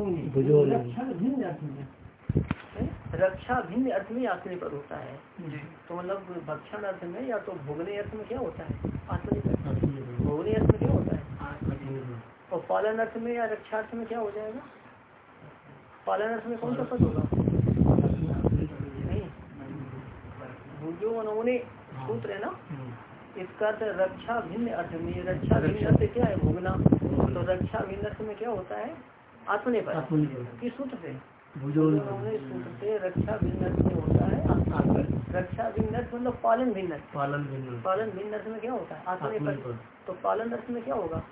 रक्षा भिन्न अर्थ में। रक्षा भिन्न अर्थ में आत्मनिपद होता है। तो मतलब भक्षण अर्थ में या तो भोगने अर्थ में क्या होता है? भोगने अर्थ में क्या होता है? और पालन अर्थ में या रक्षा अर्थ में क्या हो जाएगा? पालन अर्थ में कौन सा पद होगा? नहीं। भूजो उन्होंने सूत्र है ना? इसका अर्थ रक्षा भिन्न अर्थ में। रक्षा भिन्न अर्थ क्या है? भोगना। तो रक्षा भिन्न अर्थ में क्या होता है? आत्मने पर किस सूत्र से सूत्र से रक्षा भिन्न में होता है। रक्षा मतलब पालन भिन्न पालन भिन्न पालन भिन्न में क्या होता है? आत्मने पर तो पालन अर्थ में क्या होगा?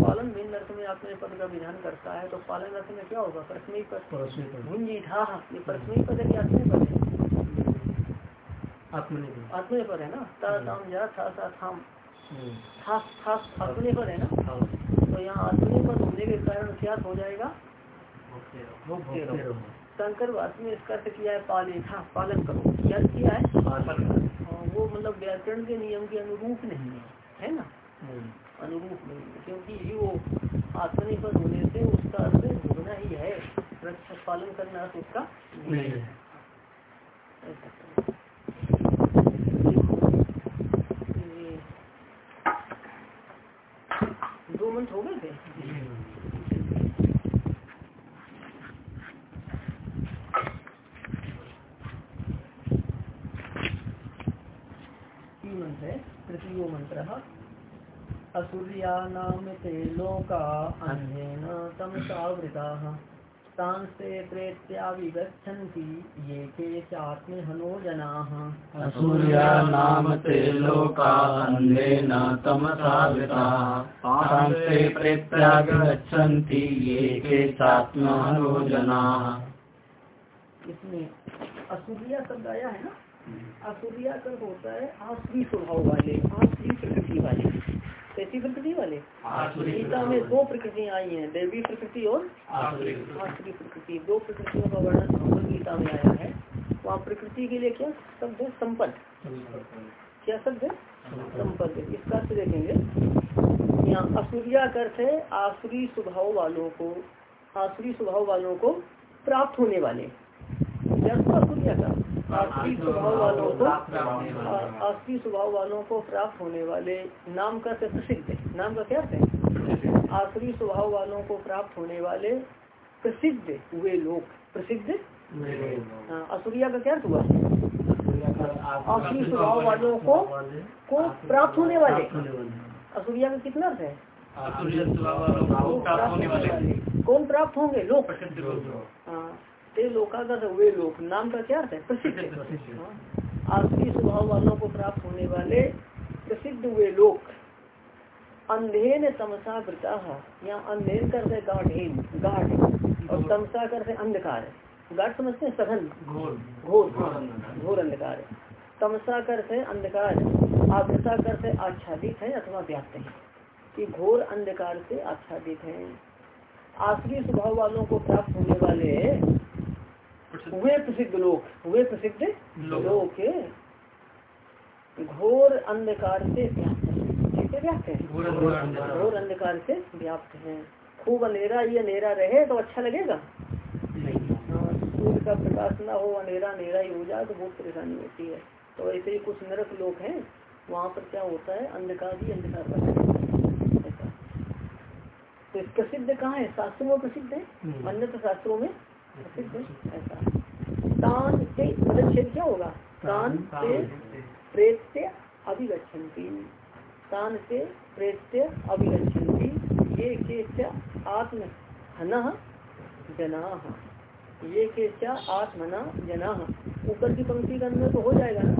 पालन भिन्न अर्थ में आत्मने पद का विधान करता है तो पालन अर्थ में क्या होगा? प्रश्न पद भुंजी था ये प्रश्न पद है कि आत्मने पद है? आत्मने पर है ना? ताम जा था सा थाम। आत्मने पर है ना? तो यहाँ आत्मने पर होने के कारण क्या हो जाएगा? शंकर वास्तव में इसका अर्थ किया है पाले था पालन करो। क्या किया है? वो मतलब व्याकरण के नियम के अनुरूप नहीं है है ना? अनुरूप नहीं है क्योंकि वो आत्मनिर्भर होने से उसका अर्थ भोगना ही है। रक्षा पालन करना अर्थ उसका नहीं है। दो मंथ हो गए थे मंत्र है तृतीय मंत्र नाम ते लोका अन्येन तमसावृता तांसे प्रेत्याविगच्छन्ति ये के चात्महनो जनाः। असूर्या नाम ते लोका अन्येन तमसावृताः तांसे प्रेत्याविगच्छन्ति ये के चात्महनो जनाः। इसमें असुरिया शब्द आया है ना? असुरिया कर होता है आसुरी स्वभाव वाले आसुरी प्रकृति वाले। कैसी प्रकृति वाले गीता में दो प्रकृतियाँ आई हैं देवी प्रकृति और आसुरी प्रकृति दो प्रकृतियों का वर्णन भगवत गीता में आया है वहाँ प्रकृति के लिए क्या शब्द है संपद क्या शब्द है संपद इसका अर्थ देखेंगे यहाँ असुरिया का अर्थ है आसुरी स्वभाव वालों को आसुरी स्वभाव वालों को प्राप्त होने वाले असुरिया का आसुरी स्वभाव वालों को आसुरी स्वभाव वालों को प्राप्त होने वाले नाम का से प्रसिद्ध नाम का क्या है? आसुरी स्वभाव वालों को प्राप्त होने वाले प्रसिद्ध हुए लोग प्रसिद्ध? असुरिया का क्या हुआ? आसुरी स्वभाव वालों को को प्राप्त होने वाले। असुरिया का कितना है? कौन प्राप्त होंगे? लोग। ते लोकागत हुए लोग नाम का क्या अर्थ है? प्रसिद्ध आसुरी स्वभाव वालों को प्राप्त होने वाले प्रसिद्ध हुए लोग अंधेन तमसा वृता यहाँ अंधेन करते गाढ़ेन गाढ़। और तमसा करते अंधकार। गाढ़ समझते हैं? सघन। घोर। घोर। अंधकार। तमसा करते अंधकार। आवृता करते आच्छादित है अथवा व्याप्त है। कि घोर अंधकार से आच्छादित है। आसुरी स्वभाव वालों को प्राप्त होने वाले हुए प्रसिद्ध लोग हुए प्रसिद्ध लोग घोर अंधकार से व्याप्त है। व्याप्त है? घोर अंधकार से। व्याप्त है। खूब अंधेरा ये अंधेरा रहे तो अच्छा लगेगा? सूर्य का प्रकाश ना हो अंधेरा अंधेरा ही हो जाए तो बहुत परेशानी होती है। तो ऐसे ही कुछ नरक लोग हैं वहाँ पर क्या होता है? अंधकार ही अंधकार तो प्रसिद्ध कहाँ है? शास्त्रों में प्रसिद्ध है? अन्य शास्त्रों में है ऐसा तान से पदच्छेद क्या होगा। तान से प्रेत्य अभिगछन्ति तान से प्रेत्य अभिगछन्ति ये के आत्म हन जना। ये के आत्मना जना। ऊपर की पंक्ति का अन्वय तो हो जाएगा ना?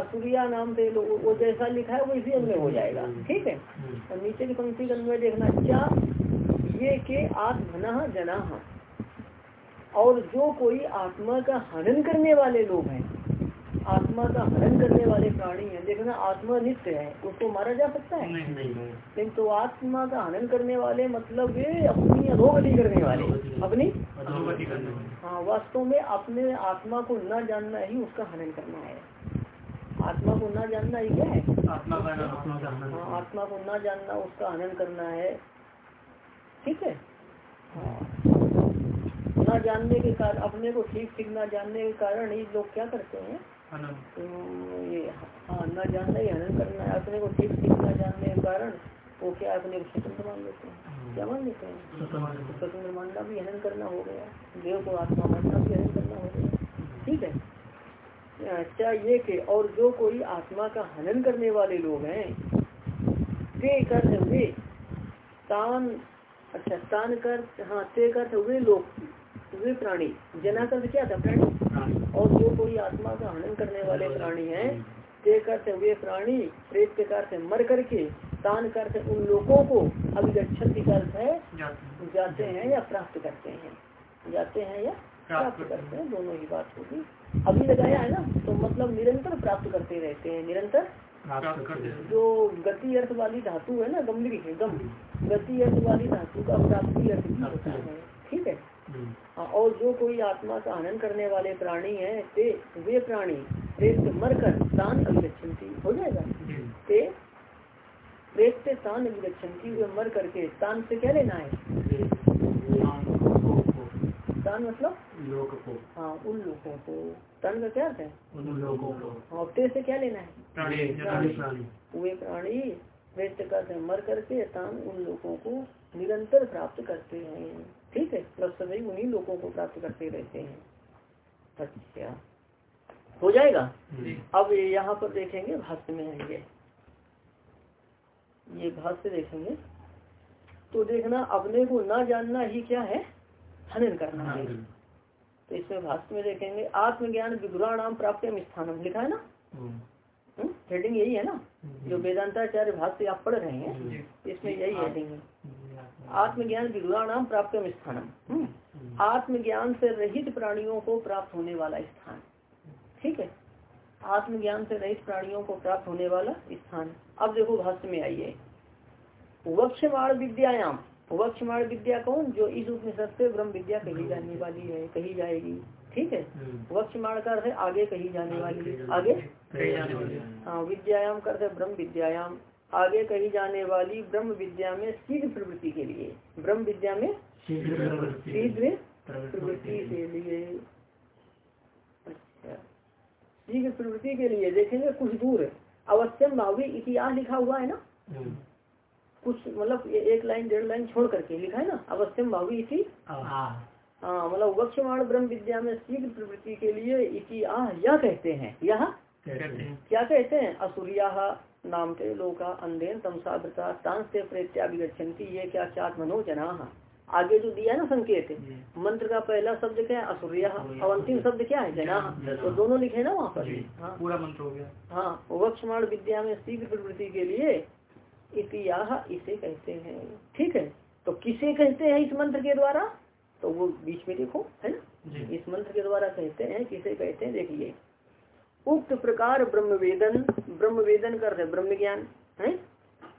असुरिया नाम दे लो वो जैसा लिखा है वो इसी अन्वय हो जाएगा। ठीक है? और नीचे की पंक्ति का अन्वय देखना क्या? ये के आत्मना जना। और जो कोई आत्मा का हनन करने वाले लोग हैं आत्मा का हनन करने वाले प्राणी हैं देखना आत्मा नित्य है उसको मारा जा सकता है? नहीं नहीं लेकिन तो आत्मा का हनन करने वाले मतलब ये अपनी अधोगति करने वाले अपनी? हाँ वास्तव में अपने आत्मा को न जानना ही उसका हनन करना है। आत्मा को न जानना ही क्या है? हाँ आत्मा को न जानना उसका हनन करना है ठीक है हाँ न जानने के कारण अपने को ठीक ठीक न जानने के कारण ही लोग क्या करते हैं? तो ये हाँ न जानना ही हनन करना है अपने को ठीक ठीक न जानने के कारण वो क्या अपने को स्वतंत्र मान लेते हैं? क्या मान लेते हैं? स्वतंत्र मानना भी हनन करना हो गया। देव को आत्मा मानना भी हनन करना हो गया। ठीक है? अच्छा ये के और जो कोई आत्मा का हनन करने वाले लोग हैं ते कर वे तान अच्छा तान कर हाँ ते कर वे लोग वे प्राणी जना कर क्या था प्राणी। और जो कोई आत्मा का हनन करने वाले प्राणी है ते करते वे प्राणी प्रेत के कार से मर करके तान करते उन लोगों को अभिगछन अर्थ है। जाते हैं या प्राप्त करते हैं। जाते हैं या प्राप्त करते हैं। दोनों ही बात होगी। अभी लगाया है ना तो मतलब निरंतर प्राप्त करते रहते हैं निरंतर। जो गति अर्थ वाली धातु है ना गंभीर है गम। गति अर्थ वाली धातु का प्राप्ति अर्थ होता है। ठीक है? हाँ, और जो कोई आत्मा का आनंद करने वाले प्राणी हैं ते वे प्राणी प्रेत मरकर तान अभिलक्षण हो जाएगा? ते प्रेत से तान अभिलक्षण वे मर करके तान से क्या लेना है? तान मतलब? लोग को। हाँ उन लोगों को। तन का क्या है? उन लोगों को। हाँ ते से क्या लेना है? प्राणी वे प्राणी प्रेत करते मर करके तान उन लोगों को निरंतर प्राप्त करते हैं। ठीक है प्लस सदैव उन्हीं लोगों को प्राप्त करते रहते हैं। अच्छा। हो जाएगा? अब यहाँ पर देखेंगे भाष्य में आएँगे ये। ये भाष्य देखेंगे। तो देखना अपने को ना जानना ही क्या है? हनन करना है तो इसमें भाष्य में देखेंगे आत्मज्ञान विदुरा नाम प्राप्त स्थानम लिखा है ना? हेडिंग हम्म, यही है ना? जो वेदांताचार्य भाष्य आप पढ़ रहे हैं इसमें यही हेडिंग है। आत्मज्ञान नाम प्राप्त स्थानम। हम्म। आत्मज्ञान से रहित प्राणियों को प्राप्त होने वाला स्थान। ठीक है? आत्मज्ञान से रहित प्राणियों को प्राप्त होने वाला स्थान। अब देखो भाष्य में आइए। वक्षमाण विद्यायाम। वक्षमाण विद्या कौन? जो इस उपनिषद से ब्रह्म विद्या कही जाने वाली है कही जाएगी। ठीक है? हम्म। वक्षमाण कर आगे कही जाने वाली। आगे? हाँ विद्यायाम कर ब्रह्म विद्यायाम। आगे कही जाने वाली ब्रह्म विद्या में शीघ्र प्रवृत्ति के लिए। ब्रह्म विद्या में शीघ्र प्रवृत्ति। के लिए। अच्छा। शीघ्र प्रवृत्ति के लिए देखेंगे कुछ दूर। अवश्यम भावी इतिहास लिखा हुआ है ना? हम्म। कुछ मतलब एक लाइन डेढ़ लाइन छोड़ करके लिखा है ना? अवश्यम भावी इति हाँ मतलब वक्षमाण ब्रह्म विद्या में शीघ्र प्रवृत्ति के लिए इतिहास यह कहते हैं। यह क्या कहते हैं? असुरिया। नाम के लोका अंधेन तमसावृता तांस प्रेत्याभिगछन्ति ये क्या चात मनोजना आगे जो दिया है ना संकेत मंत्र का पहला शब्द क्या है? असुरिया। और अंतिम शब्द क्या है? जना। तो दोनों लिखे ना वहाँ पर? हाँ। पूरा मंत्र हो गया। हाँ वक्षमाण विद्या में शीघ्र प्रवृत्ति के लिए इतिहास इसे कहते हैं। ठीक है? तो किसे कहते हैं इस मंत्र के द्वारा? तो वो बीच में देखो है ना? इस मंत्र के द्वारा कहते हैं किसे कहते हैं? देखिए। उक्त प्रकार ब्रह्म वेदन ब्रह्म वेदन कर रहे ब्रह्म ज्ञान है?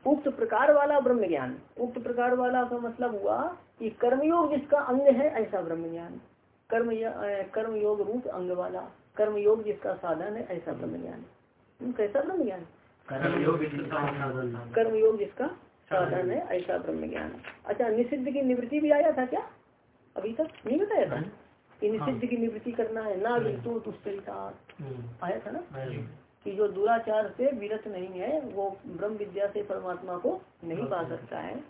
उक्त प्रकार वाला ब्रह्म ज्ञान उक्त प्रकार वाला का मतलब हुआ कि कर्मयोग जिसका अंग है ऐसा ब्रह्म ज्ञान कर्म कर्म योग रूप अंग वाला कर्मयोग जिसका साधन है ऐसा ब्रह्म ज्ञान हम्म, कैसा ब्रह्म ज्ञान कर्म योग जिसका साधन है ऐसा ब्रह्म ज्ञान अच्छा निषिद्ध की निवृत्ति भी आया था क्या? अभी तक? नहीं? हाँ। की निवृत्ति करना है ना विस्तु दुष्चरिता हम्म। आया था ना? कि जो दुराचार से विरत नहीं है वो ब्रह्म विद्या से परमात्मा को नहीं पा सकता है।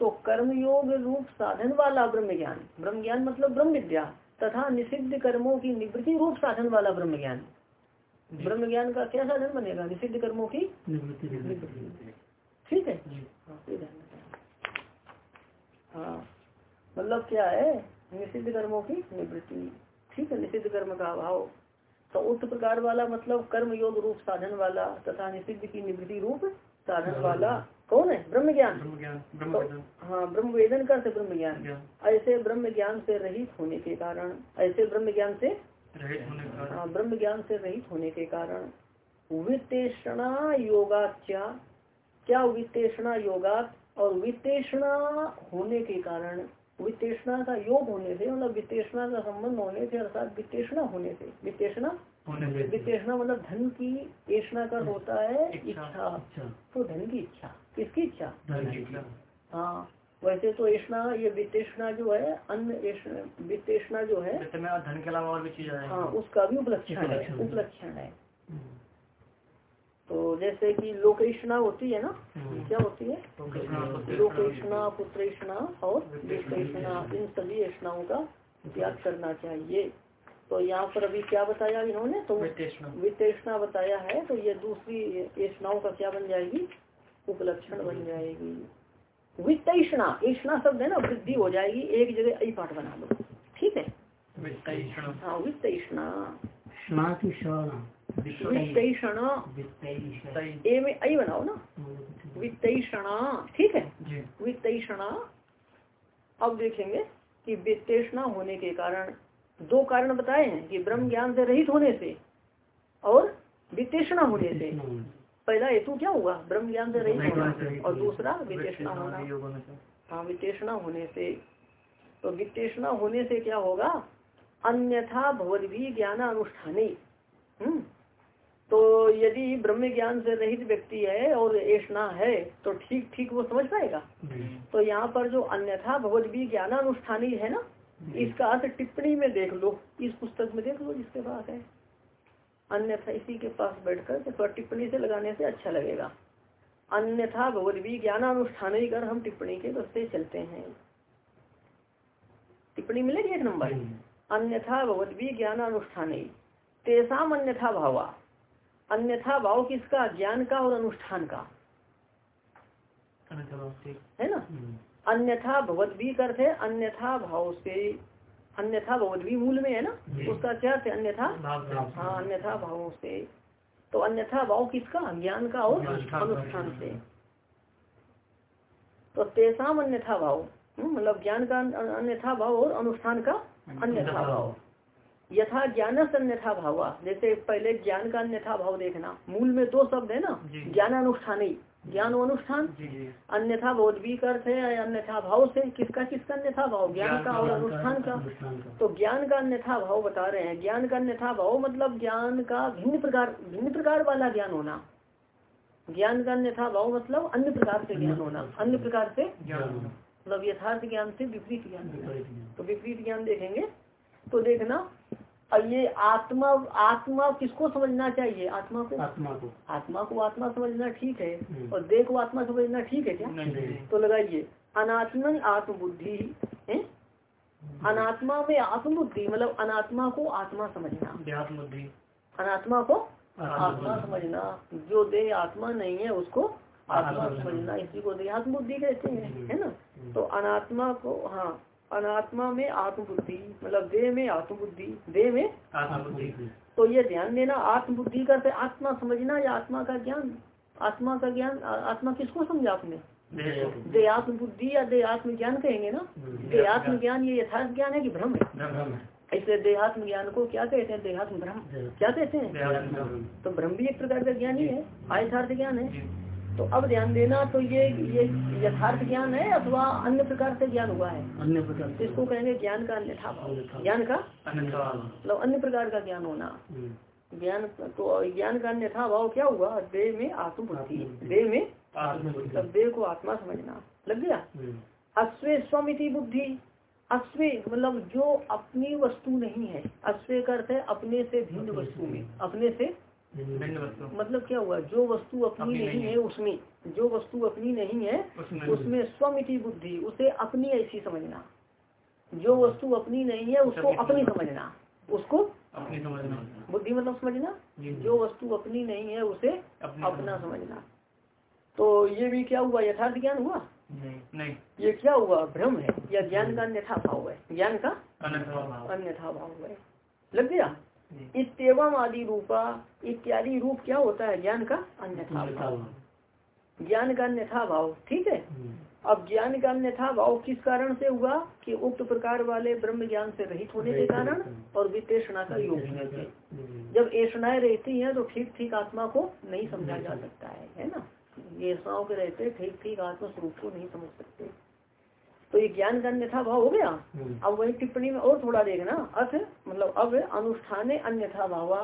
तो कर्मयोग रूप साधन वाला ब्रह्म ज्ञान। ब्रह्म ज्ञान मतलब ब्रह्म विद्या तथा निषिद्ध कर्मों की निवृत्ति रूप साधन वाला ब्रह्म ज्ञान। ब्रह्म ज्ञान का क्या साधन बनेगा? निषिद्ध कर्मों की ठीक है? हाँ, हाँ। मतलब क्या है? निषिद्ध कर्मों की निवृत्ति। ठीक है निषिद्ध कर्म का अभाव। तो उस प्रकार वाला मतलब कर्म योग रूप साधन वाला तथा निषिद्ध की निवृत्ति रूप साधन वाला कौन है? ब्रह्म ज्ञान तो, हाँ ब्रह्म वेदन का ब्रह्म ज्ञान ऐसे ब्रह्म ज्ञान से रहित होने के कारण ऐसे ब्रह्म ज्ञान से हाँ ब्रह्म ज्ञान से रहित होने के कारण वित्तेषणा योगाच्या क्या वित्तेषणा योगात और वित्तेषणा होने के कारण वित्तेषणा का योग होने से मतलब वित्तेषणा का संबंध होने से अर्थात वित्तेषणा होने से वित्तेषणा? वित्तेषणा मतलब धन की तेषणा का होता है इच्छा। तो धन की इच्छा। किसकी इच्छा? हाँ। वैसे तो ऐसा ये वित्तेषणा जो है अन्य वित्तेषणा जो है धन के अलावा और भी चीज़ है। उसका भी उपलक्षण है उपलक्षण। उपलक्षण है। तो जैसे कि लोकेशना होती है ना? हम्म। क्या होती है? लोकेशना पुत्रेषणा और वित्तेषणा इन सभी ऐषणाओं का त्याग करना चाहिए। तो यहाँ पर अभी क्या बताया इन्होंने? तो वित्तेषणा। बताया है तो ये दूसरी ऐषणाओं का क्या बन जाएगी? उपलक्षण बन जाएगी। वित्तेषणा ऐषणा शब्द है ना वृद्धि हो जाएगी एक जगह आई पाठ बना लो ठीक है। हाँ शरणा वित्तेषणा। ए में आई बनाओ ना। वित्तेषणा ठीक है? वित्तेषणा अब देखेंगे कि वित्तेषणा होने के कारण दो कारण बताए हैं कि ब्रह्म ज्ञान से रहित होने से और वित्तेषणा होने से। पहला हेतु क्या हुआ? ब्रह्म ज्ञान से रहित होना और दूसरा वित्तेषणा होना। योग होने से। हाँ वित्तेषणा होने से। तो वित्तेषणा होने से क्या होगा? अन्यथा भगवदगी ज्ञान अनुष्ठानी हम्म तो यदि ब्रह्म ज्ञान से रहित व्यक्ति है और ऐसा है तो ठीक ठीक वो समझ पाएगा? तो यहाँ पर जो अन्यथा भगवदगी ज्ञानानुष्ठानी है ना इसका अर्थ टिप्पणी में देख लो इस पुस्तक में देख लो जिसके पास है। अन्यथा इसी के पास बैठकर थोड़ा टिप्पणी से लगाने से अच्छा लगेगा। अन्यथा भगवदगी ज्ञानानुष्ठान कर हम टिप्पणी के बसते चलते हैं। टिप्पणी मिलेगी एक नंबर? अन्यथा भगवदगी ज्ञानानुष्ठान। तेसाम अन्यथा भावा। अन्यथा भाव किसका? ज्ञान का और अनुष्ठान का। है ना? अन्यथा भगवदवी अर्थ है अन्यथा भाव से अन्यथा भगवदवी मूल में है ना? उसका क्या अर्थ अन्यथा? हाँ अन्यथा भावों से। तो अन्यथा भाव किसका? ज्ञान का और अनुष्ठान से। तो तेसाम अन्यथा भाव। हम्म, मतलब ज्ञान का अन्यथा भाव और अनुष्ठान का अन्यथा भाव। यथा ज्ञान अन्यथा भाव। जैसे पहले ज्ञान का अन्यथा भाव देखना। मूल में दो शब्द है ना? ज्ञान अनुष्ठान जी जी अन्यथा बोधवी का अर्थ है अन्यथा भाव से? किसका किसका अन्यथा भाव? ज्ञान का और अनुष्ठान का। तो ज्ञान का अन्यथा भाव बता रहे हैं। ज्ञान का अन्यथा भाव मतलब ज्ञान का भिन्न प्रकार भिन्न प्रकार वाला ज्ञान होना। ज्ञान का अन्यथा भाव मतलब अन्य प्रकार से ज्ञान होना। अन्य प्रकार से। ज्ञान मतलब यथार्थ ज्ञान से विपरीत ज्ञान। तो विपरीत ज्ञान देखेंगे। तो देखना ये आत्मा आत्मा किसको समझना चाहिए? आत्मा को? आत्मा को। आत्मा को आत्मा समझना ठीक है। हम्म। और देह को आत्मा समझना ठीक है क्या? तो लगाइए। अनात्मन आत्मबुद्धि है? अनात्मा में आत्मबुद्धि मतलब अनात्मा को आत्मा समझना। बुद्धि अनात्मा को आत्मा समझना। जो देह आत्मा नहीं है उसको आत्मा समझना। इसी को देहात्म बुद्धि कहते हैं है ना? तो अनात्मा को हाँ अनात्मा में आत्मबुद्धि मतलब देह में आत्मबुद्धि देह में आत्म बुद्धि तो ये ध्यान देना आत्मबुद्धि करते आत्मा समझना या आत्मा का ज्ञान? आत्मा का ज्ञान आत्मा किसको समझा आपने? देह को देहात्म बुद्धि या देहात्म ज्ञान कहेंगे ना? देहात्म ज्ञान ये यथार्थ ज्ञान है कि भ्रम है? ऐसे देहात्म ज्ञान को क्या कहते हैं? देहात्म भ्रम। क्या कहते हैं? तो भ्रम भी एक प्रकार का ज्ञान ही है आयथार्थ ज्ञान है। तो अब ध्यान देना तो ये ये यथार्थ ज्ञान है अथवा अन्य प्रकार से ज्ञान हुआ है? अन्य प्रकार इसको कहेंगे ज्ञान का अन्यथा भाव। ज्ञान का? मतलब अन्य प्रकार का ज्ञान होना। ज्ञान तो ज्ञान का अन्यथा भाव क्या हुआ? देह में आत्मबुद्धि। देह में? मतलब देह को आत्मा समझना। लग गया? अश्वे स्वमिति बुद्धि। अश्वे मतलब जो अपनी वस्तु नहीं है। अश्वे का अर्थ है अपने से भिन्न वस्तु में। अपने से मतलब क्या हुआ? जो वस्तु अपनी नहीं है उसमें जो वस्तु अपनी नहीं है उसमें स्वमिति बुद्धि उसे अपनी ऐसी समझना। जो वस्तु अपनी नहीं है उसको अपनी समझना। उसको अपनी समझना। बुद्धि मतलब समझना? जो वस्तु अपनी नहीं है उसे अपना समझना। तो ये भी क्या हुआ? यथार्थ ज्ञान हुआ? नहीं नहीं। ये क्या हुआ? भ्रम है या ज्ञान का अन्यथा भाव है? ज्ञान का अन्यथा भाव। अन्यथा भाव है। लग गया। इतम आदि रूपा इत्यादि रूप क्या होता है? ज्ञान का अन्यथा भाव। ज्ञान का अन्यथा भाव ठीक है? अब ज्ञान का अन्यथा भाव किस कारण से हुआ? कि उक्त प्रकार वाले ब्रह्म ज्ञान से रहित होने के कारण और वित्तेषणा का योग होने से जब ऐषणाएँ रहती हैं तो ठीक ठीक आत्मा को नहीं समझा जा सकता है है ना? ये ऐसाओं के रहते ठीक ठीक आत्मा स्वरूप को नहीं समझ सकते। तो ये ज्ञान का अन्यथा भाव हो गया। अब वही टिप्पणी में और थोड़ा देखना अर्थ मतलब अब अनुष्ठाने अन्यथा भावा।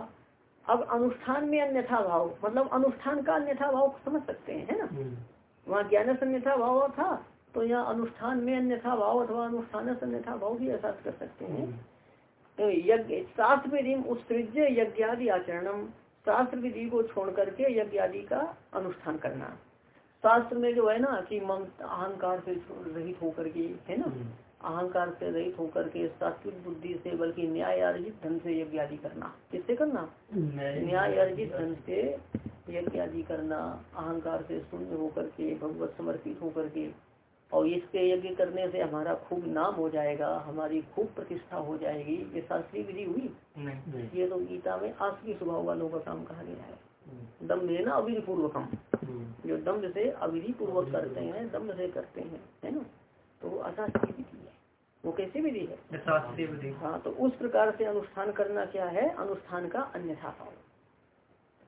अब अनुष्ठान में अन्यथा भाव मतलब अनुष्ठान का अन्यथा भाव समझ सकते हैं है ना? वहाँ ज्ञान अन्यथा भाव था तो यहाँ अनुष्ठान में अन्यथा भाव अथवा अनुष्ठान अन्यथा भाव भी ऐसा कर सकते हैं। तो यज्ञ शास्त्र विधि उत्सृज यज्ञादि आचरणम शास्त्र विधि को छोड़ करके यज्ञ आदि का अनुष्ठान करना। शास्त्र में जो है ना कि मम अहंकार से रहित होकर के है ना? अहंकार से रहित होकर के सात्विक बुद्धि से बल्कि न्याय अर्जित धन से यज्ञ आदि करना। किससे करना? न्याय अर्जित धन से। यज्ञ आदि करना अहंकार से शून्य होकर के भगवत समर्पित होकर के। और इसके यज्ञ करने से हमारा खूब नाम हो जाएगा हमारी खूब प्रतिष्ठा हो जाएगी। ये शास्त्रीय विधि हुई? नहीं ये तो गीता में आसकी स्वभाव वालों का काम कहा गया है। दम लेना अविधि पूर्वकम जो दम्भ से अविधि पूर्वक करते हैं दम्भ से करते हैं है ना? तो अशास्त्रीय विधि है। वो कैसी विधि है? ये शास्त्रीय विधि। हाँ तो उस प्रकार से अनुष्ठान करना क्या है? अनुष्ठान का अन्यथा भाव।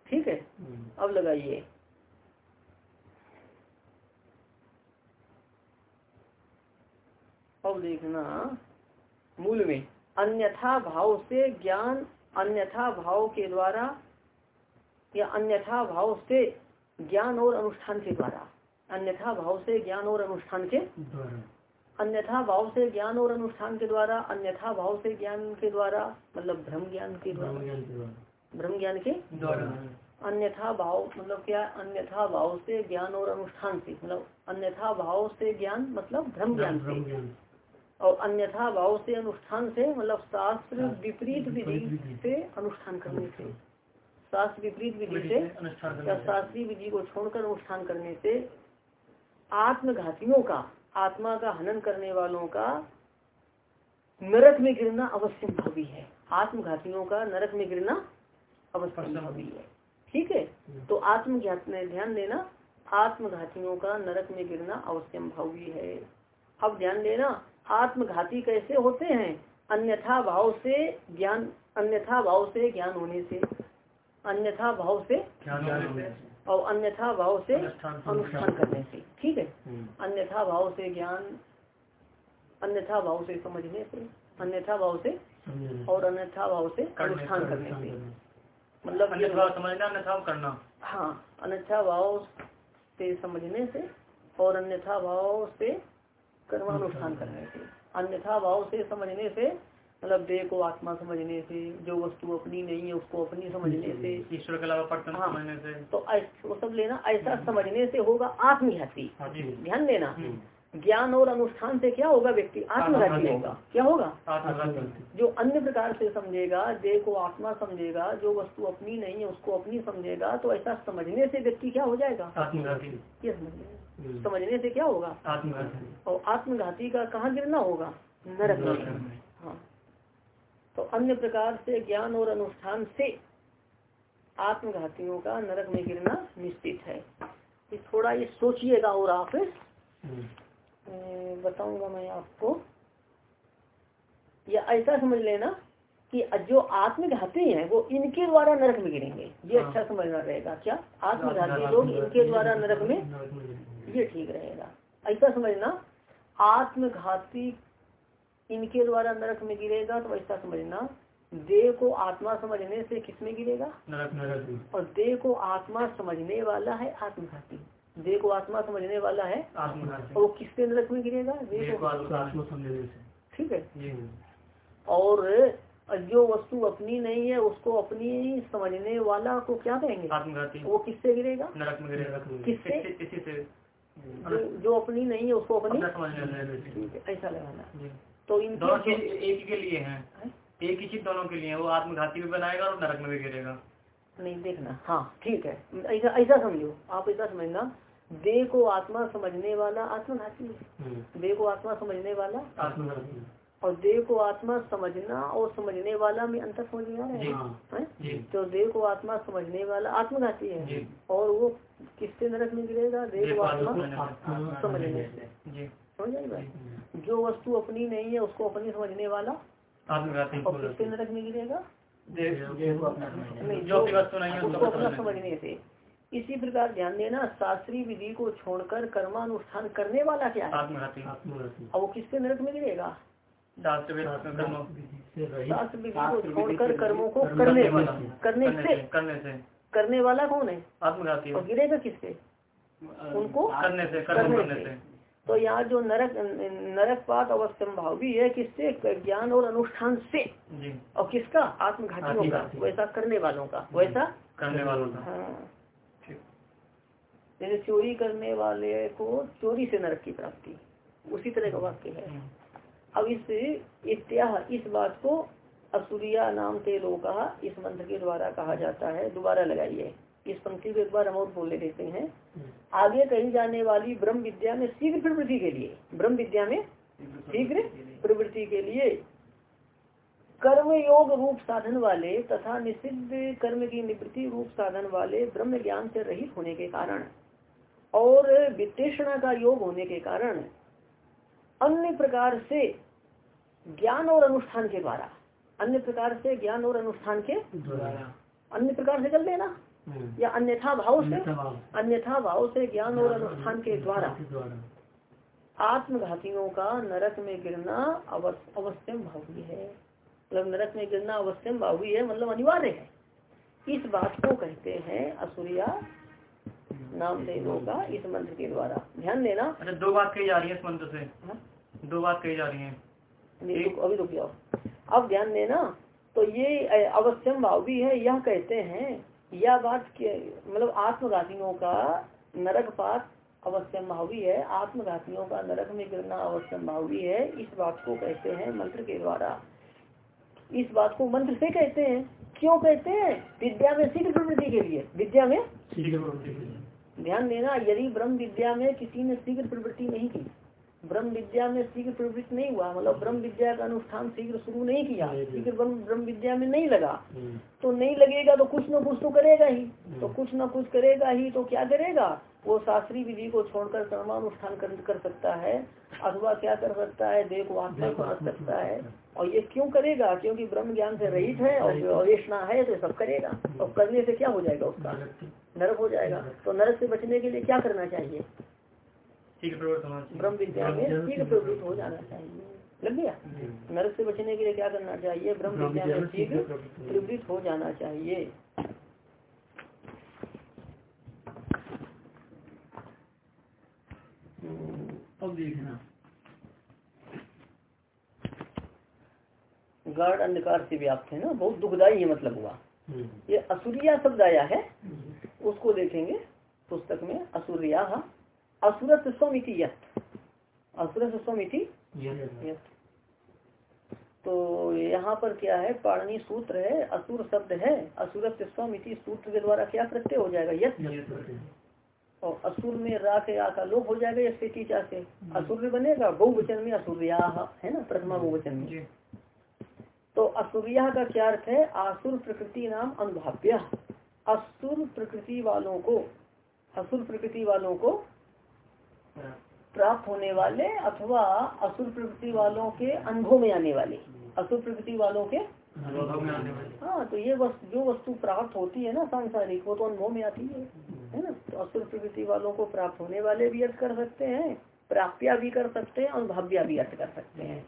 ठीक है? अब लगाइए। अब देखना मूल में। अन्यथा भाव से ज्ञान अन्यथा भाव के द्वारा या अन्यथा भाव से ज्ञान और अनुष्ठान के द्वारा। अन्यथा भाव से ज्ञान और अनुष्ठान के अन्यथा भाव से ज्ञान और अनुष्ठान के द्वारा अन्यथा भाव से ज्ञान के द्वारा मतलब ब्रह्म ज्ञान के द्वारा। ब्रह्म ज्ञान के द्वारा। अन्यथा भाव मतलब क्या? अन्यथा भाव से ज्ञान और अनुष्ठान से मतलब अन्यथा भाव से ज्ञान मतलब ब्रह्म ज्ञान से। और अन्यथा भाव से अनुष्ठान से मतलब शास्त्र विपरीत विधि से अनुष्ठान करने से। शास्त्र विपरीत विधि से या शास्त्रीय विधि को छोड़कर अनुष्ठान करने से आत्मघातियों का आत्मा का हनन करने वालों का नरक में गिरना अवश्य भावी है। आत्मघातियों का नरक में गिरना अवश्य भावी है। ठीक है? तो आत्मघात में ध्यान देना आत्मघातियों का नरक में गिरना अवश्य भावी है। अब ध्यान देना आत्मघाती कैसे होते हैं? अन्यथा भाव से ज्ञान अन्यथा भाव से ज्ञान होने से। अन्यथा भाव से और अन्यथा भाव से अनुष्ठान करने से ठीक है अन्यथा भाव से ज्ञान अन्यथा भाव से समझने से अन्यथा भाव से और अन्यथा भाव से अनुष्ठान करने से मतलब अन्यथा समझना अन्यथा करना हाँ अन्यथा भाव से समझने से और अन्यथा भाव से कर्मानुष्ठान करने से अन्यथा भाव से समझने से मतलब देह को आत्मा समझने से जो वस्तु अपनी नहीं है उसको अपनी समझने से। ईश्वर के अलावा हाँ। समझने से। तो ऐस- वो सब लेना ऐसा समझने से होगा आत्मघाती। हाँ ध्यान देना। ज्ञान और अनुष्ठान से क्या होगा व्यक्ति? आत्मघाती। होगा। क्या होगा? आत्मघाती। जो अन्य प्रकार से समझेगा देह को आत्मा समझेगा जो वस्तु अपनी नहीं है उसको अपनी समझेगा तो ऐसा समझने से व्यक्ति क्या हो जाएगा? ये समझने से क्या होगा? और आत्मघाती का कहाँ गिरना होगा? नरक हाँ। तो अन्य प्रकार से ज्ञान और अनुष्ठान से आत्मघातियों का नरक में गिरना निश्चित है। ये थोड़ा ये सोचिएगा और आप बताऊँगा मैं आपको। या ऐसा समझ लेना कि जो आत्मघाती हैं वो इनके द्वारा नरक में गिरेंगे। ये हाँ। अच्छा समझना रहेगा क्या? आत्मघाती लोग इनके द्वारा नरक में ये ठीक रहेगा। ऐसा समझना आत्मघाती इनके द्वारा नरक में गिरेगा तो ऐसा समझना। देह को आत्मा समझने से किसमें गिरेगा? नरक नरक और देह को आत्मा समझने वाला है आत्मघाती। देह को आत्मा समझने वाला है आत्मघाती। और वो किसके नरक में गिरेगा? देह को को। आत्मघाती ठीक है? और जो वस्तु अपनी नहीं है उसको अपनी समझने वाला को क्या कहेंगे? आत्मघाती। वो किससे गिरेगा? नरक में गिरेगा किससे? से। जो, अपनी नहीं है उसको अपनी समझने ठीक है ऐसा लगाना। तो इन दोनों इनके एक ही के लिए हैं। एक ही चीज़ दोनों के लिए वो आत्मघाती भी बनाएगा और नरक में भी गिरेगा। नहीं देखना। हाँ ठीक है। ऐसा ऐसा समझो। आप ऐसा समझना। देह को आत्मा समझने वाला आत्मघाती है। देह को आत्मा समझने वाला? आत्मघाती और देह को आत्मा समझना और समझने वाला में अंतर समझ में आ रहा है? तो देह को आत्मा समझने वाला आत्मघाती है। और वो किससे नरक में गिरेगा? देह को आत्मा समझने से। जो वस्तु अपनी नहीं है उसको अपनी समझने वाला आत्मघाती और किससे नरक में गिरेगा? जो अपनी वस्तु नहीं है उसको अपना समझने। से। इसी प्रकार ध्यान देना शास्त्रीय विधि को छोड़कर कर्मानुष्ठान करने वाला क्या है? आत्मघाती। और वो किसके नरक में गिरेगा? शास्त्र विधि को छोड़कर कर्मों को करने वाला करने से। करने से। करने वाला कौन है? आत्मघाती। और गिरेगा किसके उनको? करने से करने से। तो यहाँ जो नरक नरक पात अवश्यम भाव भी है किससे ज्ञान और अनुष्ठान से और किसका? आत्मघातियों का। वैसा करने वालों का। वैसा? करने वालों का। हाँ। जैसे चोरी करने वाले को चोरी से नरक की प्राप्ति। उसी तरह का वाक्य है। हम्म, अब इस इत्याह इस बात को असुरिया नाम ते लोग इस मंत्र के द्वारा कहा जाता है। दोबारा लगाइए। इस पंक्ति को एक बार हम और बोले देते हैं आगे कही जाने वाली ब्रह्म विद्या में शीघ्र प्रवृत्ति के लिए ब्रह्म विद्या में शीघ्र प्रवृत्ति के लिए। कर्म योग रूप साधन वाले तथा निषिद्ध कर्म की निवृत्ति रूप साधन वाले ब्रह्म ज्ञान से रहित होने के कारण और वित्तेषणा का योग होने के कारण अन्य प्रकार से ज्ञान और अनुष्ठान के द्वारा अन्य प्रकार से ज्ञान और अनुष्ठान के द्वारा। अन्य प्रकार से कर लेना हम्म। या अन्यथा भाव से अन्यथा भाव। से। ज्ञान और अनुष्ठान के द्वारा। आत्मघातियों का नरक में गिरना अवश्य भावी है। मतलब नरक में गिरना अवश्यम भावी है मतलब अनिवार्य है। इस बात को कहते हैं असुरिया नाम देवों का इस मंत्र के द्वारा। ध्यान देना। अच्छा दो बात कही जा रही है इस मंत्र से। हाँ? दो बात कही जा रही है। रुक- अभी रुक जाओ अब ध्यान देना तो ये अवश्यम भाव है यह कहते हैं यह बात के मतलब आत्मघातियों का नरक पात अवश्य भावी है आत्मघातियों का नरक में गिरना अवश्य भावी है इस बात को कहते हैं मंत्र के द्वारा। इस बात को मंत्र से कहते हैं। क्यों कहते हैं? विद्या में शीघ्र प्रवृत्ति के लिए। विद्या में? शीघ्र प्रवृत्ति के लिए। ध्यान देना यदि ब्रह्म विद्या में किसी ने शीघ्र प्रवृत्ति नहीं की ब्रह्म विद्या में शीघ्र प्रवृत्त नहीं हुआ मतलब ब्रह्म विद्या का अनुष्ठान शीघ्र शुरू नहीं किया शीघ्र ब्रह्म विद्या में नहीं लगा। हम्म। तो नहीं लगेगा तो कुछ न कुछ तो करेगा ही। तो हम्म। कुछ न कुछ करेगा ही तो क्या करेगा? वो शास्त्रीय विधि को छोड़कर कर्मानुष्ठान कर, कर सकता है अथवा क्या कर सकता है? को आत्मा को सकता है। और ये क्यों करेगा? क्योंकि ब्रह्म ज्ञान से रहित है और। अवेशना है। तो सब करेगा। और करने से क्या हो जाएगा उसका? नरक हो जाएगा। तो नरक से बचने के लिए क्या करना चाहिए? ठीक प्रवृत्त होना चाहिए ब्रह्म विद्या में शीघ्र प्रवृत्त हो जाना चाहिए लग गया। नरक से बचने के लिए क्या करना चाहिए ब्रह्म विद्या में शीघ्र प्रवृत्त हो जाना चाहिए अब देखना गाढ़ अंधकार से व्याप्त है ना बहुत दुखदाई ये मतलब हुआ हम्म। ये असुरिया शब्द आया है हम्म। उसको देखेंगे पुस्तक में असुरिया असुरत स्वमिति यत् असुरत स्वमिति ये तो यहाँ पर क्या है? पाणनी सूत्र है असुर शब्द है. असुरत स्वमिति सूत्र के द्वारा क्या प्रत्यय हो जाएगा? यत् ये। और असुर में रा के आ का लोप हो जाएगा इससे टीचा से? असुर में बनेगा बहुवचन में असुरिया है ना? प्रथमा बहुवचन में। तो असुरिया का क्या अर्थ है? आसुर प्रकृति नाम अनुभाव्य। असुर प्रकृति वालों को असुर प्रकृति वालों को प्राप्त होने वाले अथवा असुर प्रकृति वालों के अनुभव में आने वाले। असुर प्रकृति वालों के? अनुभव में हाँ तो ये वस्तु जो वस्तु प्राप्त होती है ना सांसारिक वो तो अनुभव में आती है है ना? तो असुर प्रकृति वालों को प्राप्त होने वाले भी अर्थ कर सकते हैं प्राप्तिया भी कर सकते हैं और भाव्या भी अर्थ कर सकते हैं।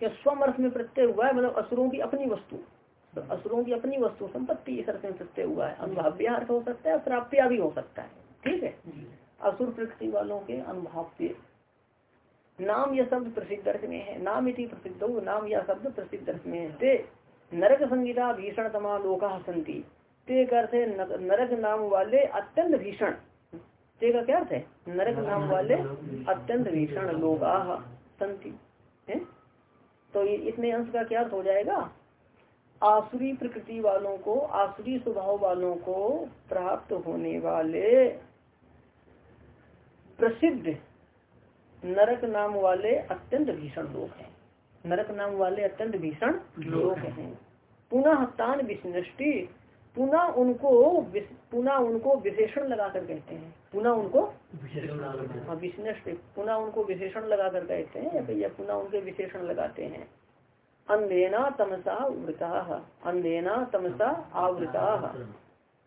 कि स्वम अर्थ में प्रत्यय हुआ है? मतलब असुरों की अपनी वस्तु। तो असुरों की अपनी वस्तु संपत्ति इस अर्थ में प्रत्यय हुआ है। अनुभाव्य अर्थ हो सकता है और प्राप्तिया भी हो सकता है। ठीक है? असुर प्रकृति वालों के अनुभाव्य नाम यह शब्द प्रसिद्ध अर्थ में है। नाम इति प्रसिद्ध, नाम यह शब्द प्रसिद्ध अर्थ में है। ते नरक संगीता भीषण तमा लोका संति ते अर्थ है नरक नाम वाले अत्यंत भीषण। ते का क्या अर्थ है? नरक नाम वाले अत्यंत भीषण लोगा संति तो इतने अंश का क्या अर्थ हो जाएगा? आसुरी प्रकृति वालों को, आसुरी स्वभाव वालों को प्राप्त होने वाले प्रसिद्ध नरक नाम वाले अत्यंत भीषण लोग हैं। नरक नाम वाले अत्यंत भीषण लोग हैं। पुनः तान विष्णष्टि पुनः उनको पुनः उनको विशेषण लगाकर कहते हैं। पुनः उनको है। हाँ विष्णष्टि पुनः उनको विशेषण लगाकर कहते हैं। या पुनः उनके विशेषण लगाते हैं। अंधेना तमसा वृता अंधेना तमसा आवृता।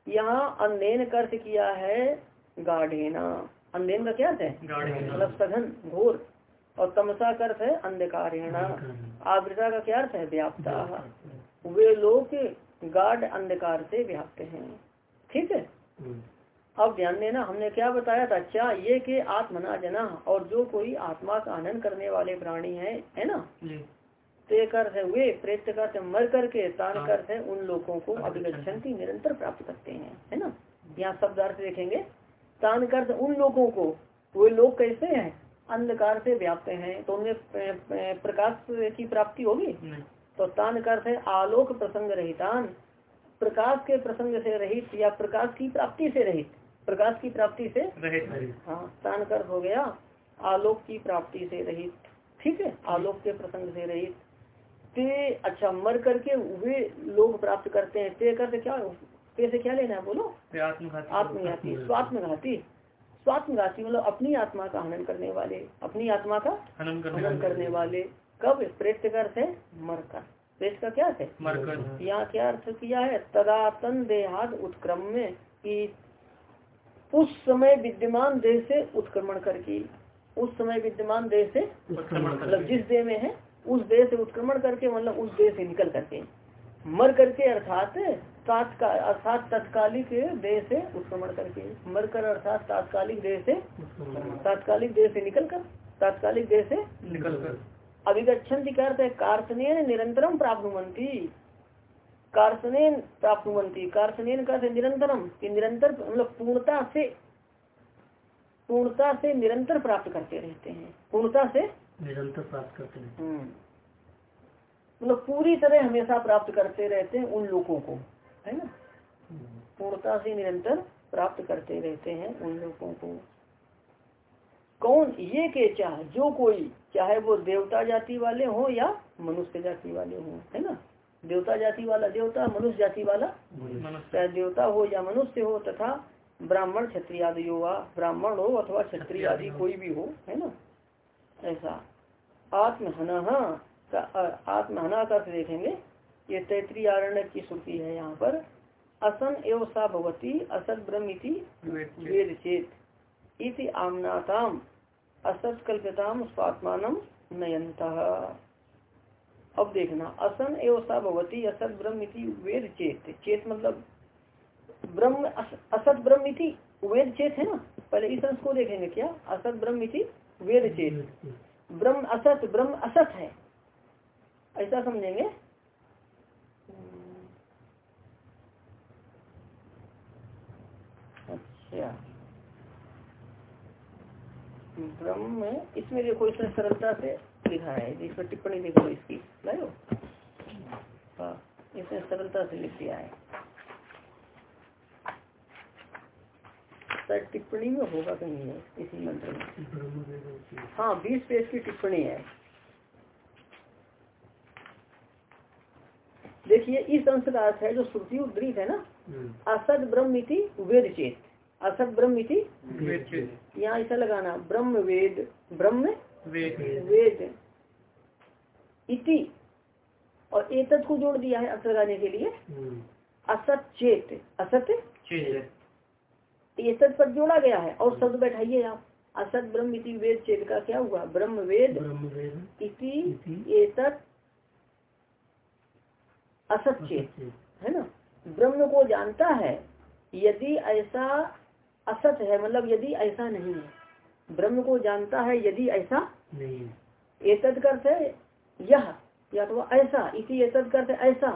यहाँ अंधेन का अर्थ किया है गाढ़ेना। अंधेन का क्या अर्थ है मतलब सघन घोर और तमसा का अर्थ है अंधकारेणा। आवृता का क्या अर्थ है? व्याप्ता। वे लोग गाढ़ अंधकार से व्याप्त हैं। ठीक है? हम्म। अब ध्यान देना हमने क्या बताया था? अच्छा ये कि आत्मना जना और जो कोई आत्मा का आनंद करने वाले प्राणी है है ना? जी। ते करते वे प्रेत करते मर करके तान हाँ। करते उन लोगों को अभिगछन्ति निरंतर प्राप्त करते हैं है ना? यहाँ शब्द अर्थ देखेंगे। तान करते उन लोगों को। वे लोग कैसे हैं? अंधकार से व्याप्त हैं। तो उनमें प्रकाश की प्राप्ति होगी? तो तान करते आलोक प्रसंग रहितान। प्रकाश के प्रसंग से रहित या प्रकाश की प्राप्ति से रहित? प्रकाश की प्राप्ति से? रहे हाँ तान कर हो गया। आलोक की प्राप्ति से रहित। ठीक है? आलोक के प्रसंग से रहित। ते अच्छा मर करके वे लोग प्राप्त करते हैं। ते करते क्या? ते से क्या लेना है? बोलो। आत्मघाती स्वात्मघाती स्वात्मघाती मतलब अपनी आत्मा का हनन करने वाले अपनी आत्मा का हनन करने हनन करने वाले। कब? प्रेत कर से मर कर प्रेत का क्या है? मरकर। यहाँ क्या अर्थ किया है? तदातन देहाद उत्क्रम में कि उस समय विद्यमान देह से उत्क्रमण करके उस समय विद्यमान देह से मतलब जिस देह में है उस देह से उत्क्रमण करके मतलब उस देह से निकल करके। मर करके अर्थात तात्काल अर्थात तत्कालिक देह से उत्क्रमण करके मर कर अर्थात तात्कालिक देह से तात्कालिक देह से निकल कर तात्कालिक देह से निकल कर अभिगछन्ति का अर्थ है कार्तनेन निरंतरम प्राप्नुवंती कार्तनेन प्राप्नुवंती कार्तनेन का अर्थ है निरंतरम कि निरंतर मतलब पूर्णता से पूर्णता से निरंतर प्राप्त करते रहते हैं। पूर्णता से निरंतर प्राप्त करते हैं। हम्म, मतलब पूरी तरह हमेशा प्राप्त करते रहते हैं उन लोगों को। है ना? पूर्णता से निरंतर प्राप्त करते रहते हैं उन लोगों को। कौन ये के चाह जो कोई चाहे वो देवता जाति वाले हो या मनुष्य जाति वाले हो है ना? देवता जाति वाला देवता मनुष्य जाति वाला? चाहे देवता हो या मनुष्य हो तथा ब्राह्मण क्षत्रिय आदि हो ब्राह्मण हो अथवा क्षत्रिय आदि कोई भी हो है ना? ऐसा। आत्महना का आत्महना का देखेंगे। ये तैतरी आरण्य की श्रुति है यहाँ पर। असन एवं सा भवती असत ब्रह्म वेद चेत इति आमनाताम असत कल्पिताम स्वात्मान नयंता अब देखना असन एवं सा भवती असत ब्रह्म वेद चेत चेत मतलब ब्रह्म अस- असत ब्रह्म वेद चेत है ना? पहले इस अंश को देखेंगे क्या? असत ब्रह्म वेद चेत ब्रह्म असत ब्रह्म असत है। ऐसा समझेंगे? अच्छा ब्रह्म में इसमें देखो इसमें सरलता से लिखा है। इसमें टिप्पणी देखो इसकी। लायो हाँ? इसमें सरलता से लिख दिया है। शायद टिप्पणी में होगा कहीं है इसी मंत्र में? हाँ बीस पेज की टिप्पणी है। देखिए इस अंश का अर्थ है जो श्रुति उद्धृत है ना? असद ब्रह्म वेद चेत असद ब्रह्म इति यहाँ ऐसा लगाना ब्रह्म वेद ब्रह्म वेद। वेद। इति। और एतद को जोड़ दिया है अर्थ लगाने के लिए। असत चेत। असत? चेत। पर जोड़ा गया है। और शब्द बैठाइए आप। असत ब्रह्म इति वेद चेत का क्या हुआ? ब्रह्म वेद। इति एतद असत चेत। है ना? ब्रह्म को जानता है यदि ऐसा असत है मतलब यदि ऐसा नहीं है। ब्रह्म को जानता है यदि ऐसा नहीं एतद करते यह या तो ऐसा इसी एतद करते ऐसा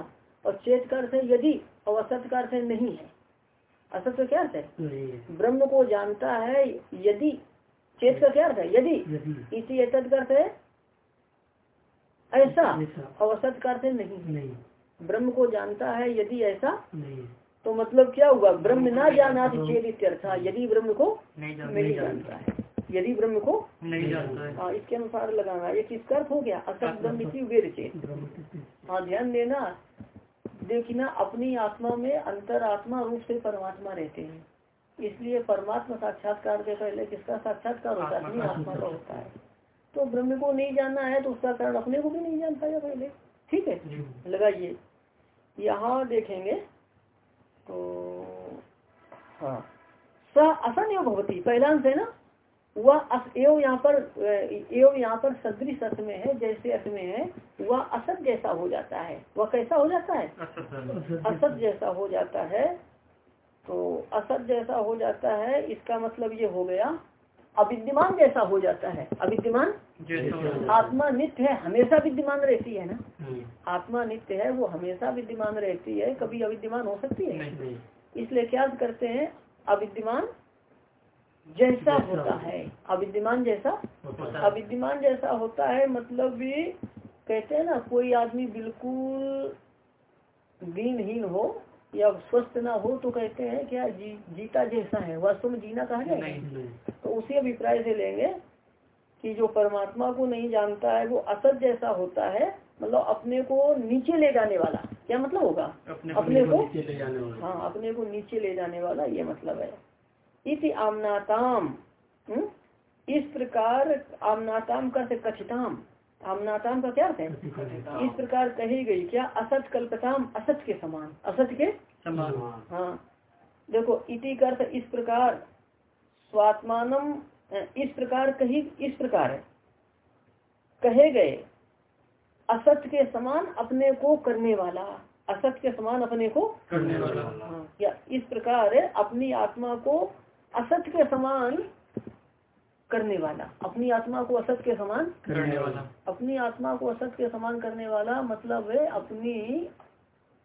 और चेत करते यदि और असत करते नहीं है। असत का क्या अर्थ है? ब्रह्म को जानता है यदि चेत का क्या अर्थ है? यदि इसी एतद करते ऐसा ऐसा। और असत करते नहीं नहीं। ब्रह्म को जानता है यदि ऐसा नहीं तो मतलब क्या हुआ? ब्रह्म ना जाना चेत इत्यर्थ यदि ब्रह्म को नहीं जानता है। यदि ब्रह्म को नहीं जानता है। हाँ इसके अनुसार लगाना ये किसका अर्थ हो गया। असत ब्रह्म इसी वेद चेत। हाँ ध्यान देना। देखना अपनी आत्मा में अंतरात्मा रूप से परमात्मा रहते हैं। इसलिए परमात्मा साक्षात्कार के पहले किसका साक्षात्कार होता है? अपनी आत्मा का होता है। तो ब्रह्म को नहीं जानना है तो उसका कारण अपने को भी नहीं जानता है पहले। ठीक है? लगाइए। यहाँ देखेंगे। तो हाँ। स असन एवं भवती पहला अंश है ना? वह अस, एव यहाँ पर एव यहाँ पर सदृश अर्थ में है, जैसे अर्थ में है वह असत जैसा हो जाता है। वह कैसा हो जाता है? असत जैसा हो जाता है। तो असत जैसा हो जाता है, इसका मतलब ये हो गया अविद्यमान जैसा हो जाता है। अविद्यमान? आत्मा नित्य है हमेशा विद्यमान रहती है ना? हम्म, आत्मा नित्य है वो हमेशा विद्यमान रहती है कभी अविद्यमान हो सकती है? इसलिए क्या करते हैं अविद्यमान जैसा जैसा होता है। अविद्यमान जैसा? अविद्यमान जैसा होता है मतलब भी कहते हैं ना कोई आदमी बिल्कुल दीनहीन हो या स्वस्थ ना हो तो कहते हैं क्या जी, जीता जैसा है। वास्तव में जीना कहा जाए तो उसी अभिप्राय से लेंगे कि जो परमात्मा को नहीं जानता है वो असत जैसा होता है मतलब अपने को नीचे ले जाने वाला। क्या मतलब होगा? अपने अपने को नीचे ले जाने वाला। हाँ अपने को नीचे ले जाने वाला ये मतलब है। इति आमनाताम हम्म? इस प्रकार आमनाताम का से कथिताम। आमनाताम का क्या है? इस प्रकार कही गई क्या असत कल्पताम असत के समान? असत के समान। हाँ। देखो इति अर्थ इस प्रकार स्वात्मानम अ, इस प्रकार कही इस प्रकार है। कहे गए असत के समान अपने को करने वाला असत के समान अपने को करने वाला। हाँ, या इस प्रकार अपनी आत्मा को असत के समान करने वाला। अपनी आत्मा को असत के समान करने वाला। अपनी आत्मा को असत के समान करने वाला मतलब है अपनी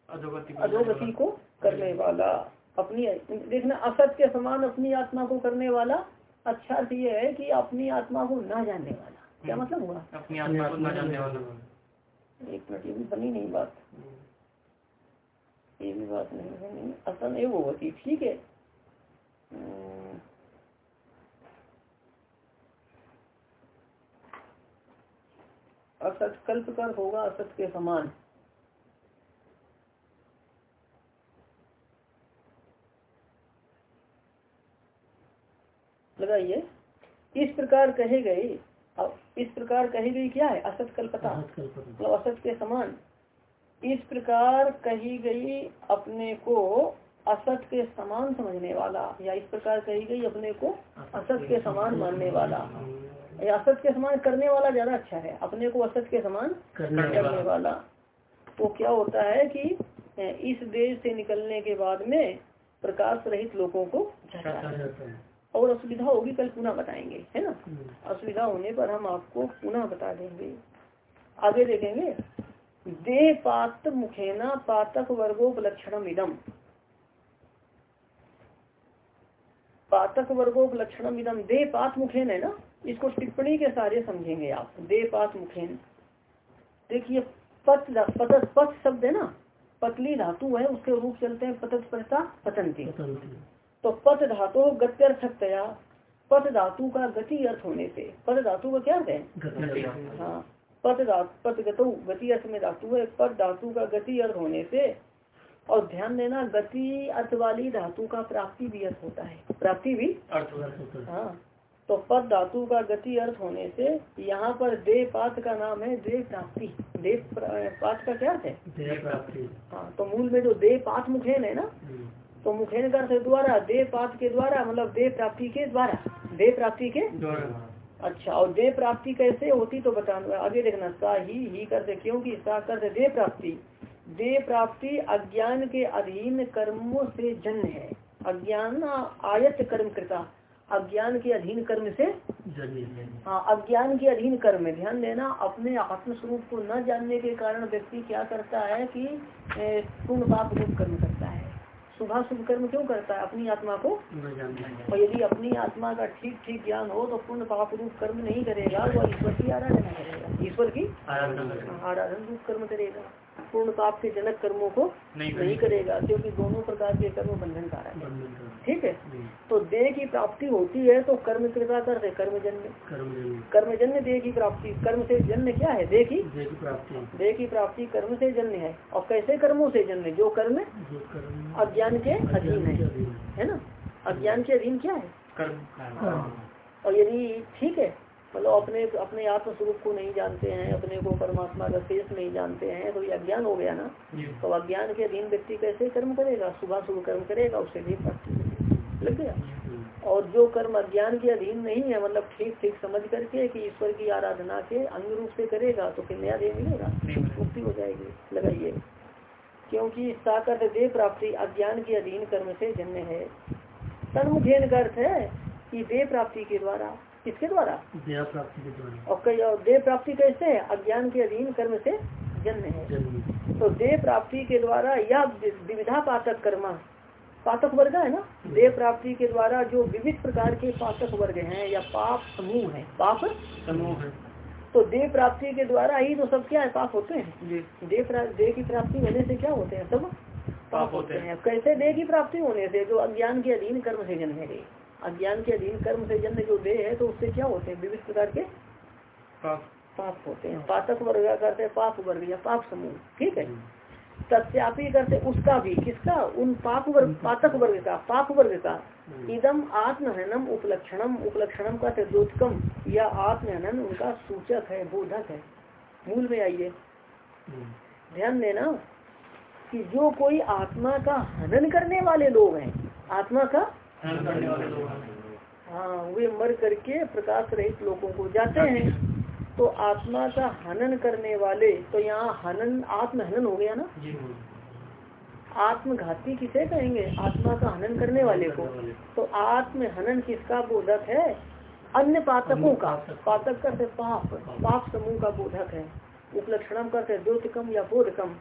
अधोगति को करने वाला। अपनी देखना असत के समान अपनी आत्मा को करने वाला। अच्छा अर्थ ये है कि अपनी आत्मा को ना जानने वाला। क्या मतलब हुआ? अपनी आत्मा को ना जानने वाला। एक मिनट ये भी बनी नहीं बात। ये भी बात नहीं बनी। असल एवं होती ठीक है। असत कल्प कर होगा असत के समान। लगाइए। इस प्रकार कहे गए अब इस प्रकार कही गई क्या है? असत कल्पता मतलब असत के समान। इस प्रकार कही गई अपने को असत के समान समझने वाला या इस प्रकार कही गई अपने को असत के समान मानने वाला। असत के समान करने वाला ज़्यादा अच्छा है। अपने को असत के समान करने करने वाला। वो क्या होता है कि इस देश से निकलने के बाद में प्रकाश रहित लोगों को है। और असुविधा होगी कल पुनः बताएँगे है ना? हम्म, असुविधा होने पर हम आपको पुनः बता देंगे। आगे देखेंगे। देह पात्र मुखेना पातक वर्गोपलक्षणम इदम। पातक वर्गोपलक्षणम इदम। देह पात मुखेन है ना? इसको टिप्पणी के सारे समझेंगे आप। दे पात मुखेन। देखिए पत पतत पत शब्द है ना? पतली धातु है उसके रूप चलते हैं पतत पता पतंती। पता तो पद धातु गत्यर्थकतया। पद धातु का गति अर्थ होने से। पद धातु का क्या अर्थ है? गति हाँ। पद धातु पद गतु गति अर्थ में धातु है। पद धातु का गति अर्थ होने से। और ध्यान देना गति अर्थ वाली धातु का प्राप्ति भी अर्थ होता है। प्राप्ति भी अर्थ होता है। तो पद धातु का गति अर्थ होने से यहाँ पर देह पात का नाम है देह प्राप्ति। देह पात का क्या अर्थ है? देह प्राप्ति। हाँ तो मूल में जो देह पात मुखेन है ना हम्म, तो मुखेन का अर्थ द्वारा देह पात के द्वारा मतलब देह प्राप्ति के द्वारा। देह प्राप्ति के? द्वारा। अच्छा और देह प्राप्ति कैसे होती तो बताना आगे देखना सा ही ही करते क्योंकि सा करते देह प्राप्ति। देह प्राप्ति अज्ञान के अधीन कर्मों से जन्म है। अज्ञान आयत कर्म कृता। अज्ञान के अधीन कर्म से हाँ। अज्ञान के अधीन कर्म। है ध्यान देना अपने आत्म स्वरूप को न जानने के कारण व्यक्ति क्या करता है कि पूर्ण पाप रूप कर्म करता है। शुभ शुभ कर्म क्यों करता है? अपनी आत्मा को। और यदि अपनी आत्मा का ठीक ठीक ज्ञान हो तो पूर्ण पाप रूप कर्म नहीं करेगा वो ईश्वर की आराधना करेगा। ईश्वर की आराधना आराधन रूप कर्म करेगा। पूर्ण पाप के जनक कर्मों को नहीं नहीं करेगा क्योंकि दोनों प्रकार के कर्म बंधन कारक है। ठीक है? तो देह की प्राप्ति होती है तो कर्म कृपा कर कर्म जन्य। कर्म जन्य। देह की प्राप्ति कर्म से जन्म क्या है? देह की? देह की प्राप्ति। देह की प्राप्ति कर्म से जन्य है। और कैसे कर्मों से जन्य? जो कर्म अज्ञान के अधीन है। है। ना? अज्ञान के अधीन क्या है। कर्म। और यदि ठीक है मतलब अपने अपने आत्म स्वरूप को नहीं जानते हैं अपने को परमात्मा का शेष नहीं जानते हैं तो ये अज्ञान हो गया ना। तो अज्ञान के अधीन व्यक्ति कैसे कर्म करेगा? सुबह शुभ कर्म करेगा उससे भी प्राप्ति लग गया। और जो कर्म अज्ञान के अधीन नहीं है मतलब ठीक ठीक समझ करके कि ईश्वर की आराधना के अंग रूप से करेगा तो फिर नया देह मिलेगा। मुक्ति हो जाएगी। लगाइए। क्योंकि साकर देह प्राप्ति अज्ञान के अधीन कर्म से जन्य है। तन्मुखेन का अर्थ है कि देह प्राप्ति के द्वारा किसके द्वारा? प्राप्ति के द्वारा। और कई और देह प्राप्ति कैसे है? अज्ञान के अधीन कर्म से जन्म है। तो देह प्राप्ति के द्वारा या विविधा पातक कर्म पातक वर्ग है ना? देह प्राप्ति के द्वारा जो विविध प्रकार के पातक वर्ग हैं या पाप समूह है। पाप समूह है। तो देह प्राप्ति के द्वारा ही तो सब क्या है? पाप होते हैं। देह देह की प्राप्ति होने से क्या होते हैं? सब पाप होते हैं। कैसे देह की प्राप्ति होने से? जो अज्ञान के अधीन कर्म से जन्म है। अज्ञान के अधीन कर्म से जन्म जो देह है तो उससे क्या होते हैं? विविध प्रकार के पाप। पाप होते हैं। पातक वर्ग करते हैं पाप वर्ग या पाप समूह। ठीक है? तत्यापी करते उसका भी। किसका? उन पाप वर्ग पातक वर्ग का पाप वर्ग का। इदम आत्महनम उपलक्षणम। उपलक्षणम का द्योतकम या आत्महनन उनका सूचक है बोधक है। मूल में आइए। ध्यान देना कि जो कोई आत्मा का हनन करने वाले लोग हैं आत्मा का हैं। वे मर करके प्रकाश रहित लोगों को जाते हैं। तो आत्मा का हनन करने वाले तो यहाँ हनन आत्म हनन हो गया ना? आत्मघाती किसे कहेंगे? आत्मा का हनन करने वाले को। तो आत्म हनन किसका बोधक है? अन्य पातकों का। पातक। करते पाप। पाप समूह का बोधक है। उपलक्षणम करते द्योतकम या बोधकम।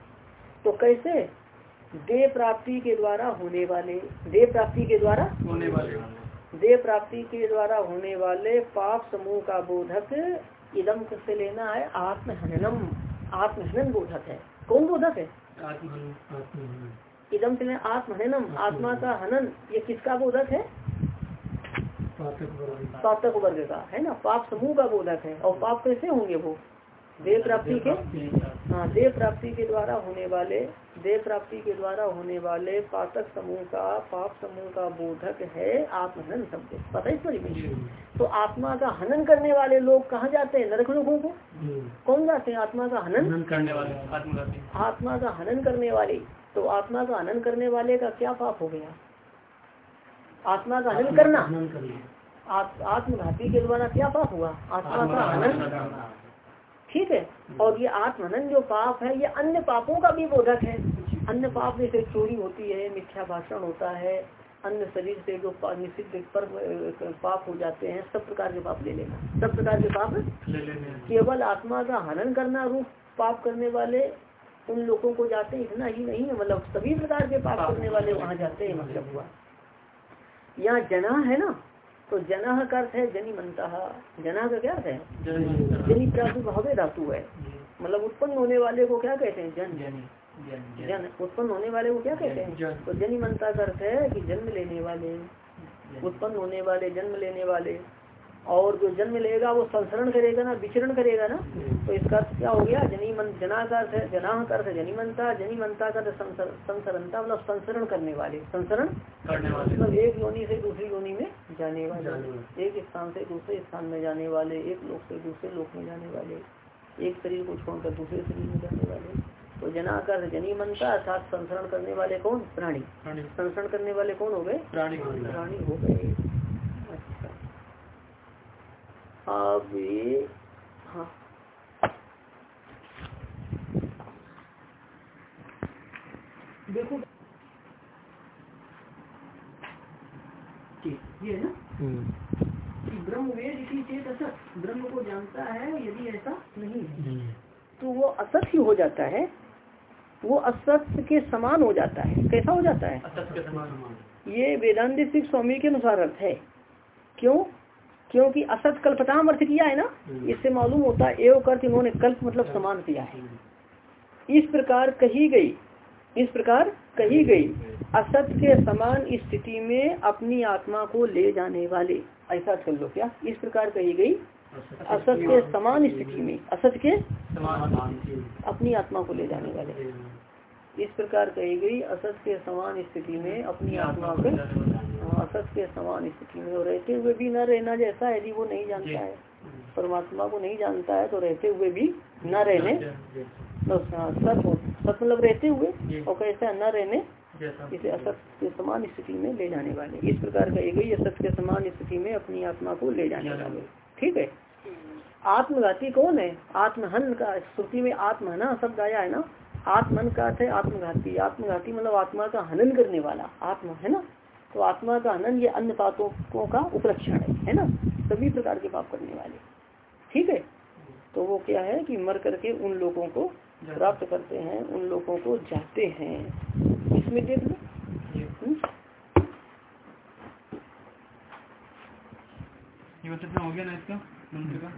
तो कैसे? देह प्राप्ति के द्वारा होने वाले देह प्राप्ति के द्वारा होने वाले देह प्राप्ति के द्वारा होने वाले पाप समूह का बोधक इदम से लेना है? आत्महननम। आत्महनन बोधक है। कौन बोधक है? इदम से लेना आत्महननम। आत्मा का हनन ये किसका बोधक है? पातक वर्ग का। है ना? पाप समूह का बोधक है। और पाप कैसे होंगे वो? देह प्राप्ति के? हाँ देह प्राप्ति के द्वारा होने वाले देह प्राप्ति के द्वारा होने वाले पातक समूह का पाप समूह का बोधक है आत्महनन शब्द। पता है इस तो आत्मा का हनन करने वाले लोग कहाँ जाते हैं? नरक लोगों को? कौन जाते हैं? आत्मा का हनन? करने वाले आत्मा का हनन करने वाले। तो आत्मा का हनन करने वाले का क्या पाप हो गया? आत्मा का हनन करना। आत्मघाती के द्वारा क्या पाप हुआ? आत्मा का हनन। ठीक है? और ये आत्महनन जो पाप है ये अन्य पापों का भी बोधक है। अन्य पाप जैसे चोरी होती है मिथ्या भाषण होता है अन्य शरीर से जो निषिद्ध पर पाप हो जाते हैं सब प्रकार के पाप ले लेना। सब प्रकार के पाप ले लेने केवल आत्मा का हनन करना रूप पाप करने वाले उन लोगों को जाते हैं इतना ही नहीं है मतलब सभी प्रकार के पाप करने वाले वहाँ जाते हैं मतलब हुआ। यहाँ जना है ना तो जना का अर्थ है? जनी मनता जना का क्या अर्थ है? जन- जनी प्रादुर्भावे धातु है। मतलब उत्पन्न होने वाले को क्या कहते हैं? जन। जनी। जन उत्पन्न होने वाले को क्या कहते हैं? तो जनी मनता का अर्थ है कि जन्म लेने वाले उत्पन्न होने वाले जन्म लेने वाले। और जो जन्म लेगा वो संसरण करेगा ना विचरण करेगा ना? तो इसका अर्थ क्या हो गया? जनी मन जना का अर्थ है जना का अर्थ जनी मनता जनी मनता का संसरणता मतलब संसरण करने वाले। संसरण करने वाले। मतलब एक योनि से दूसरी योनि में जाने वाले। एक स्थान से दूसरे स्थान में जाने वाले एक लोक से दूसरे लोक में जाने वाले। एक शरीर को छोड़कर दूसरे शरीर में जाने वाले। तो जना का अर्थ जनी मनता अर्थात संसरण करने वाले कौन? प्राणी। संसरण करने वाले कौन हो गए? प्राणी प्राणी हो गए। अच्छा। अब ये हाँ। देखो। ये है ना? कि ब्रह्म वेद इसी चेत असत। ब्रह्म को जानता है यदि ऐसा नहीं है तो वो असत ही हो जाता है। वो असत के समान हो जाता है। कैसा हो जाता है? असत के समान ये वेदांत सिख स्वामी के अनुसार अर्थ है। क्यों? क्योंकि असत कल्पताम अर्थ किया है ना? इससे मालूम होता है एवं अर्थ इन्होंने कल्प मतलब समान किया है। इस प्रकार कही गई इस प्रकार कही गई असत के समान स्थिति में अपनी आत्मा को ले जाने वाले ऐसा कर लो क्या? इस प्रकार कही गई असत के समान स्थिति में असत के अपनी आत्मा को ले जाने वाले। इस प्रकार कही गई असत के समान स्थिति में अपनी आत्मा को हाँ, असत के समान स्थिति में। और रहते हुए भी न रहना जैसा यदि वो नहीं जानता है परमात्मा को नहीं जानता है तो रहते हुए भी न रहने तो सत सत मतलब रहते हुए और कैसा न रहने इसे असत के समान स्थिति में ले जाने वाले। इस प्रकार कही गई असत के समान स्थिति में अपनी आत्मा को ले जाने वाले। ठीक है? आत्मघाती कौन है? आत्महन का श्रुति में आत्महना शब्द आया है ना? आत्मन का अर्थ है आत्मघाती। आत्मघाती मतलब आत्मा का हनन करने वाला। आत्मा है ना? तो आत्मा का हनन ये अन्य पापों का उपलक्षण है है ना? सभी प्रकार के पाप करने वाले। ठीक है? तो वो क्या है कि मर करके उन लोगों को प्राप्त करते हैं उन लोगों को जाते हैं। इसमें देख लो। ये मतलब हो गया ना इसका मंत्र का?